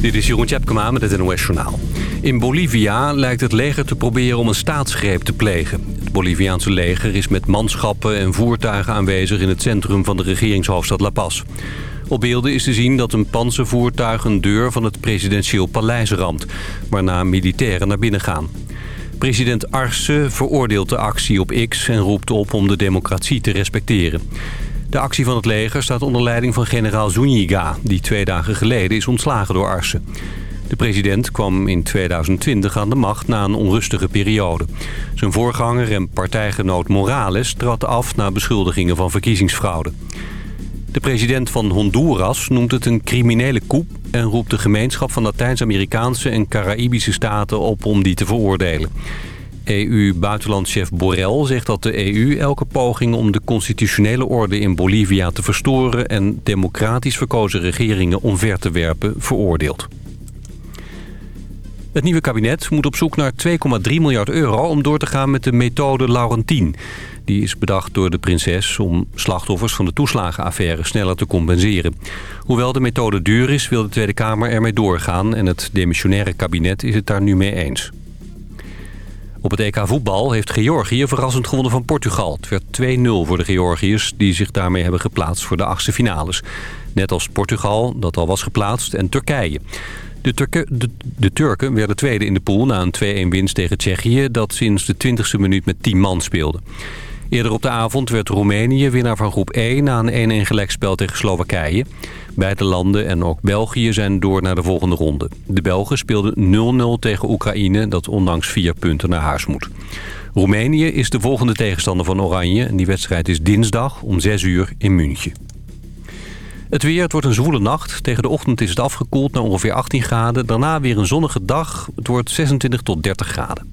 Dit is Jeroen Tjepkema met het NOS Journaal. In Bolivia lijkt het leger te proberen om een staatsgreep te plegen. Het Boliviaanse leger is met manschappen en voertuigen aanwezig... in het centrum van de regeringshoofdstad La Paz. Op beelden is te zien dat een panzervoertuig een deur van het presidentieel paleis ramt... waarna militairen naar binnen gaan. President Arce veroordeelt de actie op X en roept op om de democratie te respecteren. De actie van het leger staat onder leiding van generaal Zúñiga... die twee dagen geleden is ontslagen door Arce. De president kwam in 2020 aan de macht na een onrustige periode. Zijn voorganger en partijgenoot Morales trad af na beschuldigingen van verkiezingsfraude. De president van Honduras noemt het een criminele coup... en roept de gemeenschap van Latijns-Amerikaanse en Caraïbische staten op om die te veroordelen. EU-buitenlandchef Borrell zegt dat de EU elke poging om de constitutionele orde in Bolivia te verstoren... en democratisch verkozen regeringen omver te werpen veroordeelt. Het nieuwe kabinet moet op zoek naar 2,3 miljard euro om door te gaan met de methode Laurentien. Die is bedacht door de prinses om slachtoffers van de toeslagenaffaire sneller te compenseren. Hoewel de methode duur is, wil de Tweede Kamer ermee doorgaan en het demissionaire kabinet is het daar nu mee eens. Op het EK voetbal heeft Georgië verrassend gewonnen van Portugal. Het werd 2-0 voor de Georgiërs die zich daarmee hebben geplaatst voor de achtste finales. Net als Portugal, dat al was geplaatst, en Turkije. De, Turken, de, de Turken werden tweede in de pool na een 2-1 winst tegen Tsjechië... dat sinds de 20e minuut met 10 man speelde. Eerder op de avond werd Roemenië winnaar van groep E... na een 1-1 gelijkspel tegen Slowakije. Beide landen en ook België zijn door naar de volgende ronde. De Belgen speelden 0-0 tegen Oekraïne... dat ondanks vier punten naar huis moet. Roemenië is de volgende tegenstander van Oranje. En die wedstrijd is dinsdag om 6 uur in München. Het weer, het wordt een zwoele nacht. Tegen de ochtend is het afgekoeld naar ongeveer 18 graden. Daarna weer een zonnige dag. Het wordt 26 tot 30 graden.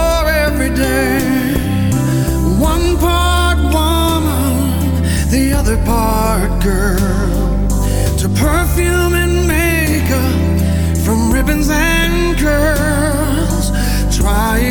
girl to perfume and makeup, from ribbons and curls. Try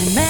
to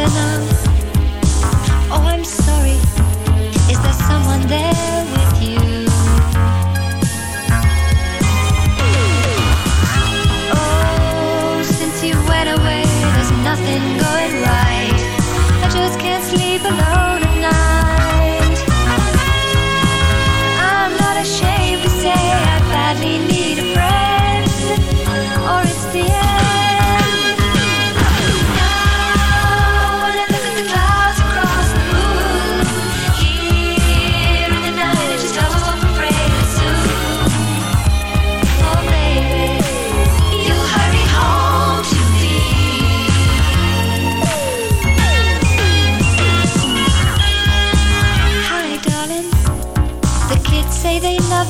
Better now? Oh, I'm sorry. Is there someone there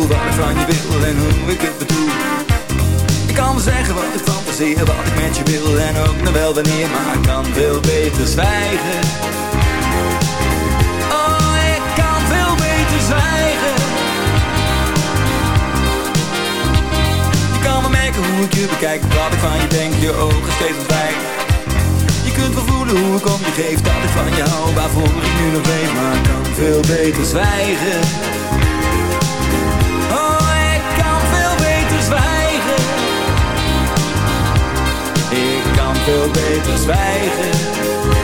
wat ik van je wil en hoe ik het bedoel. Ik kan wel zeggen wat ik fantaseer, wat ik met je wil en ook nog wel wanneer, maar ik kan veel beter zwijgen. Oh, ik kan veel beter zwijgen. Je kan wel merken hoe ik je bekijk, wat ik van je denk, je ogen steeds ontwijken. Je kunt wel voelen hoe ik om je geef, dat ik van je hou, waarvoor ik nu nog leef, maar ik kan veel beter zwijgen. Veel beter zwijgen.